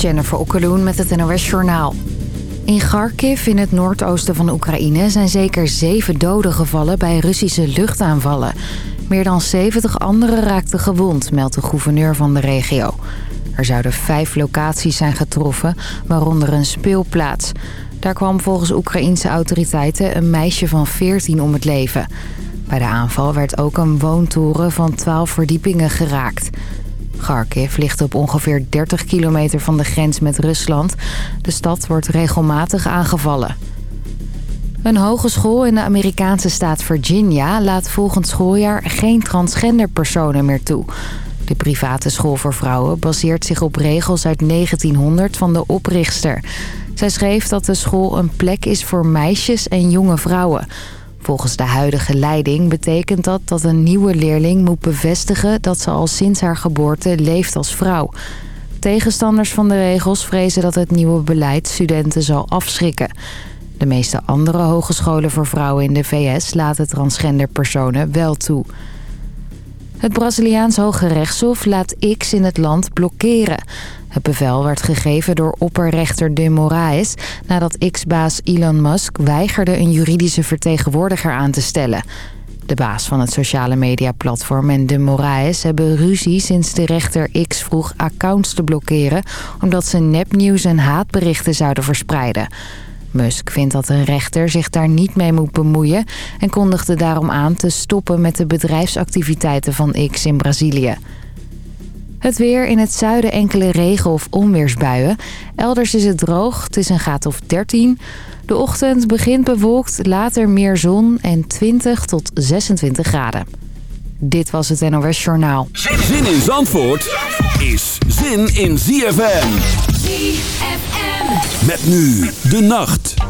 Jennifer Okkeloen met het NOS Journaal. In Kharkiv, in het noordoosten van Oekraïne... zijn zeker zeven doden gevallen bij Russische luchtaanvallen. Meer dan 70 anderen raakten gewond, meldt de gouverneur van de regio. Er zouden vijf locaties zijn getroffen, waaronder een speelplaats. Daar kwam volgens Oekraïense autoriteiten een meisje van 14 om het leven. Bij de aanval werd ook een woontoren van 12 verdiepingen geraakt... Kharkiv ligt op ongeveer 30 kilometer van de grens met Rusland. De stad wordt regelmatig aangevallen. Een hogeschool in de Amerikaanse staat Virginia laat volgend schooljaar geen transgender personen meer toe. De private school voor vrouwen baseert zich op regels uit 1900 van de oprichter. Zij schreef dat de school een plek is voor meisjes en jonge vrouwen... Volgens de huidige leiding betekent dat dat een nieuwe leerling moet bevestigen... dat ze al sinds haar geboorte leeft als vrouw. Tegenstanders van de regels vrezen dat het nieuwe beleid studenten zal afschrikken. De meeste andere hogescholen voor vrouwen in de VS laten transgender personen wel toe. Het Braziliaans Hoge Rechtshof laat X in het land blokkeren. Het bevel werd gegeven door opperrechter De Moraes... nadat X-baas Elon Musk weigerde een juridische vertegenwoordiger aan te stellen. De baas van het sociale mediaplatform en De Moraes hebben ruzie... sinds de rechter X vroeg accounts te blokkeren... omdat ze nepnieuws en haatberichten zouden verspreiden... Musk vindt dat een rechter zich daar niet mee moet bemoeien... en kondigde daarom aan te stoppen met de bedrijfsactiviteiten van X in Brazilië. Het weer in het zuiden enkele regen- of onweersbuien. Elders is het droog, het is een graad of 13. De ochtend begint bewolkt, later meer zon en 20 tot 26 graden. Dit was het NOS Journaal. Zin in Zandvoort is zin in ZFM. ZFM. Met nu de nacht.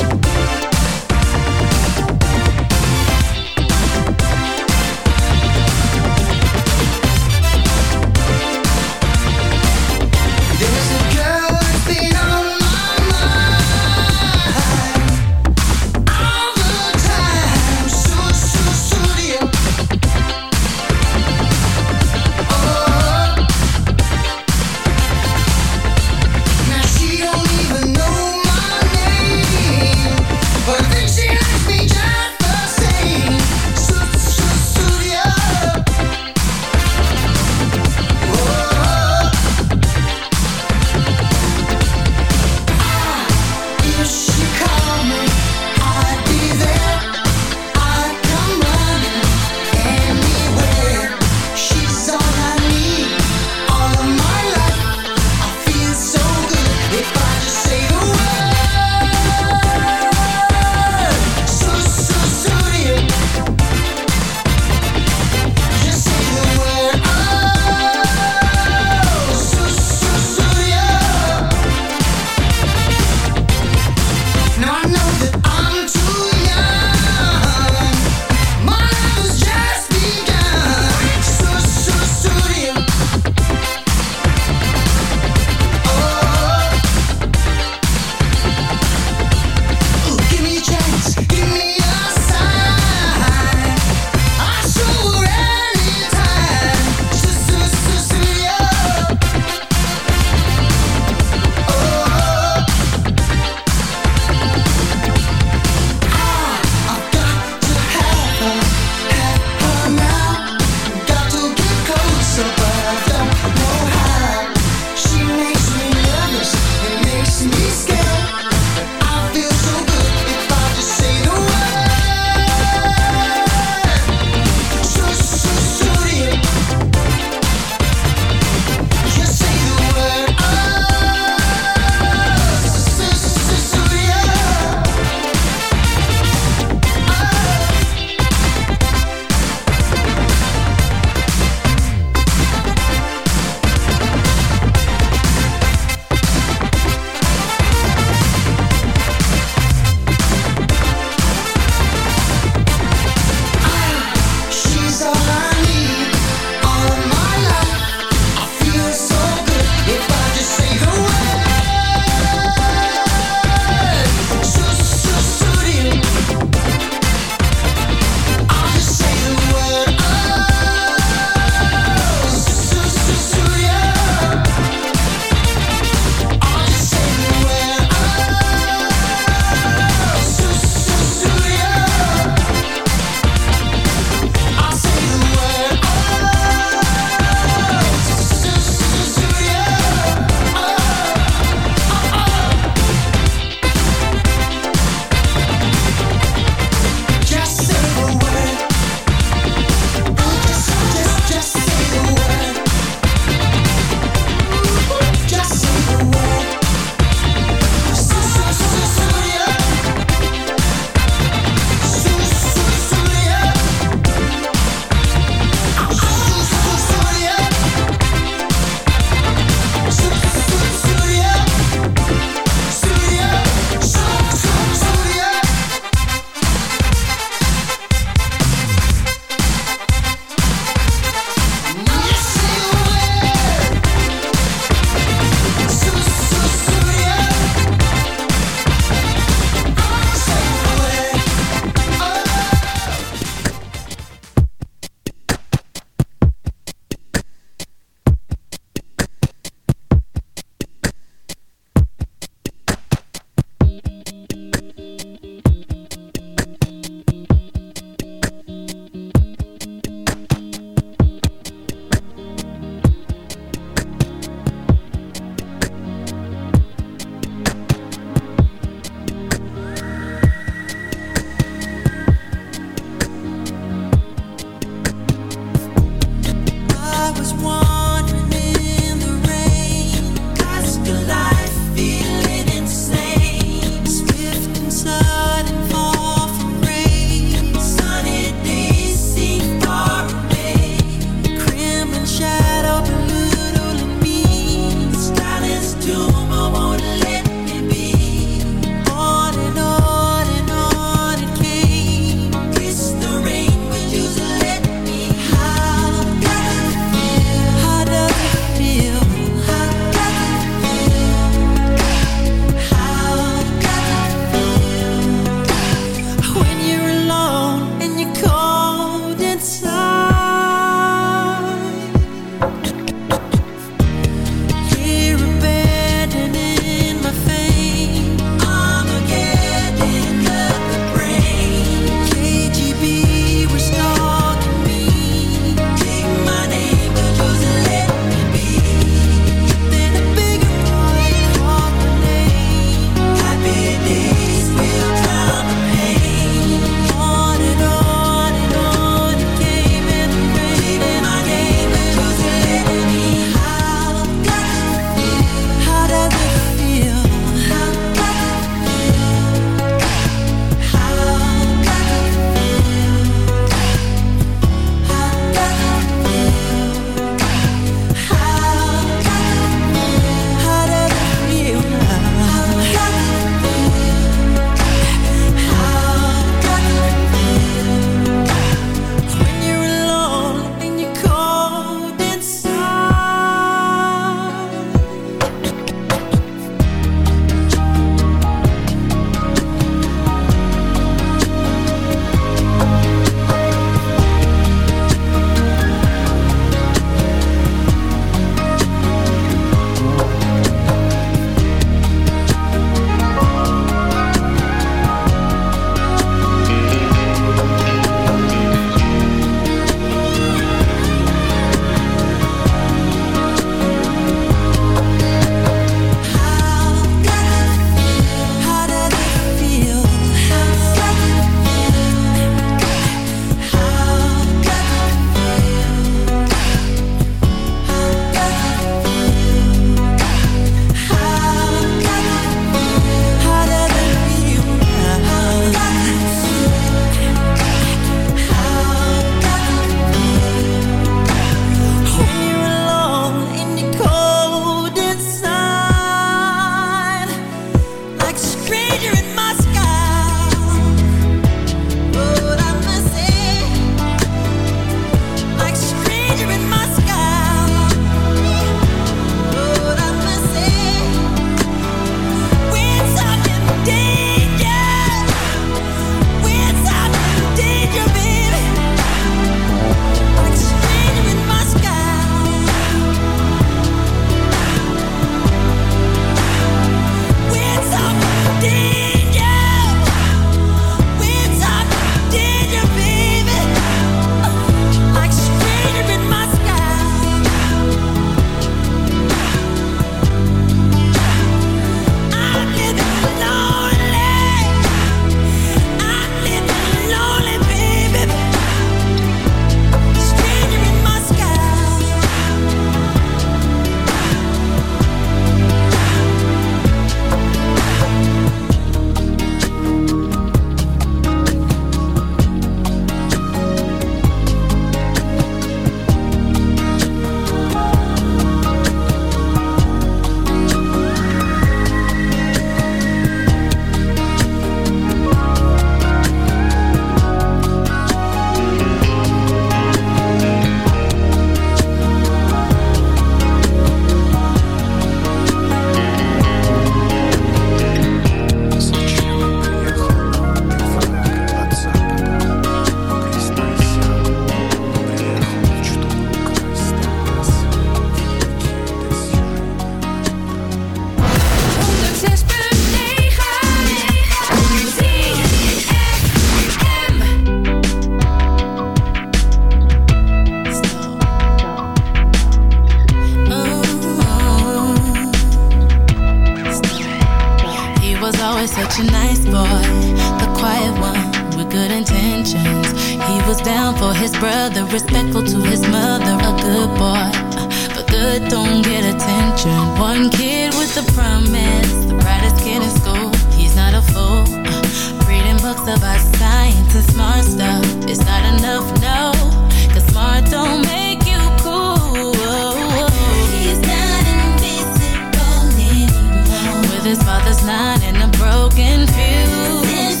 and a broken fuse.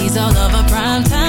He's all over prime time.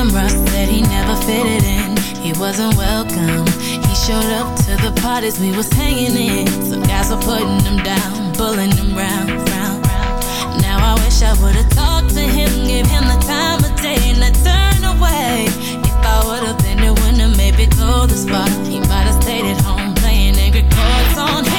camera said he never fitted in. He wasn't welcome. He showed up to the parties we was hanging in. Some guys were putting him down, pulling him round, round, round. Now I wish I would've talked to him, gave him the time of day And I turned away. If I would've been there when the maybe go the spot He might've stayed at home playing angry chords on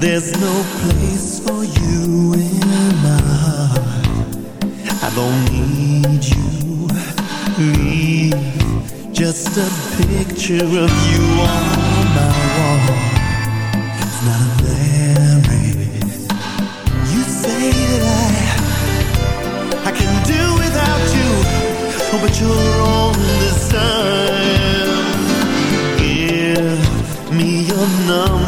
There's no place for you in my heart. I don't need you, leave Just a picture of you on my wall. It's not a memory. You say that I, I can do without you Oh, but you're wrong this time Give me your number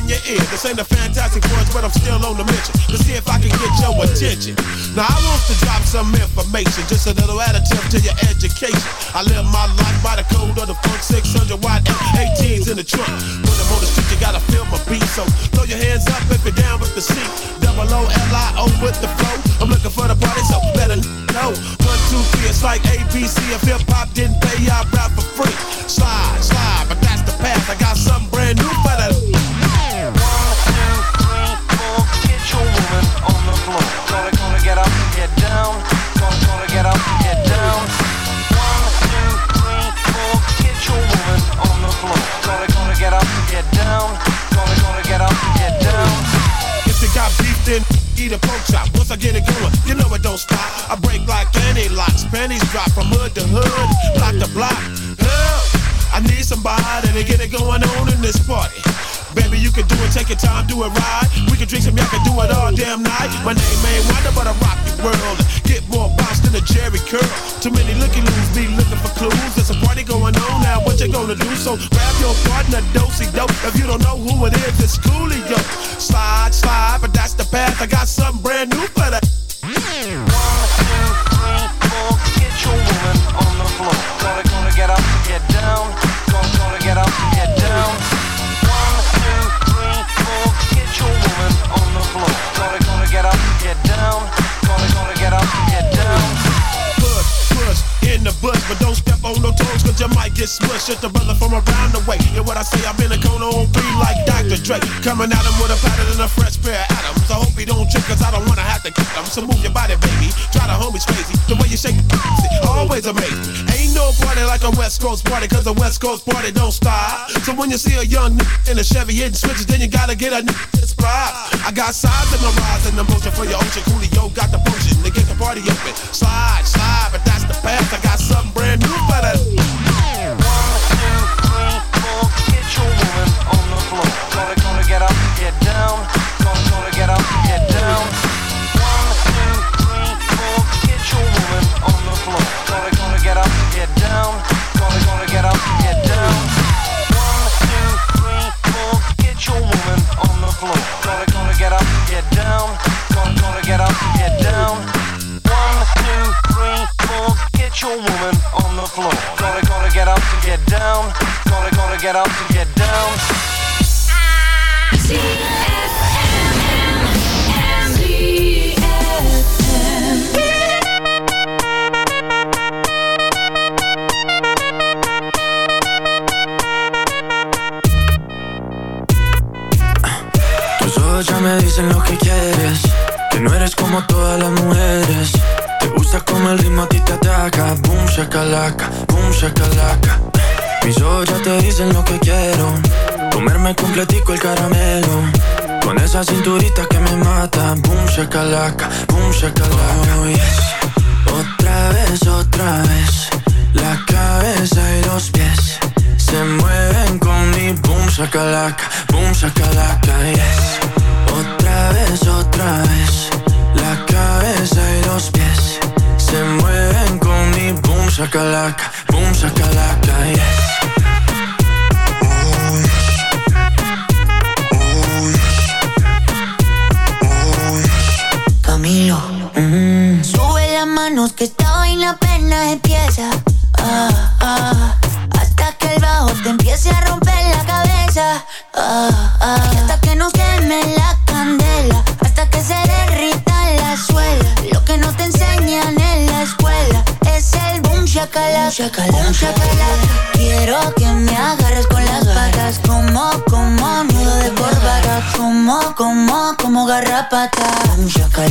ear. This ain't the fantastic words, but I'm still on the mission to see if I can get your attention. Now I want to drop some information, just a little additive to your education. I live my life by the code of the funk, 600 watt M18s in the trunk. When I'm on the street, you gotta feel my beat, so throw your hands up if you're down with the seat. Double O L I O with the flow. I'm looking for the party, so better know. One, two, three, it's like ABC. If hip hop didn't pay, I'd rap for free. Slide, slide. like a West Coast party, cause the West Coast party don't stop. So when you see a young in a Chevy hitting switches, then you gotta get a pride. I got sides in my rise and emotion for your ocean. Coolio got the potion to get the party open. Slide, slide, but that's the path. I got something Zapata, Jacques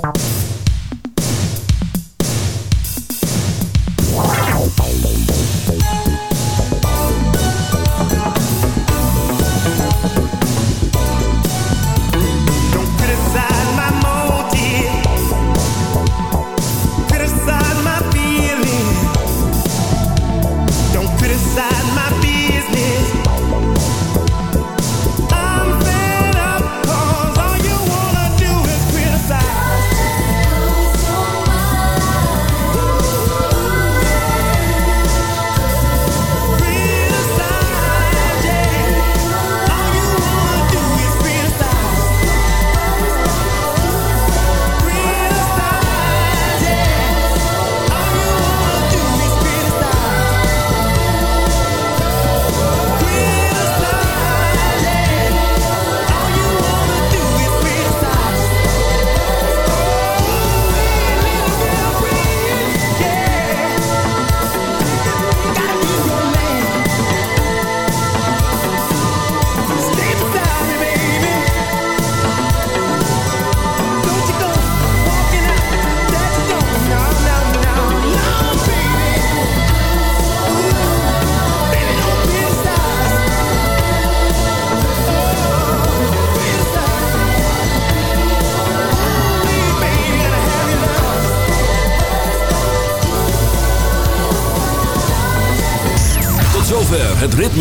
bye. bye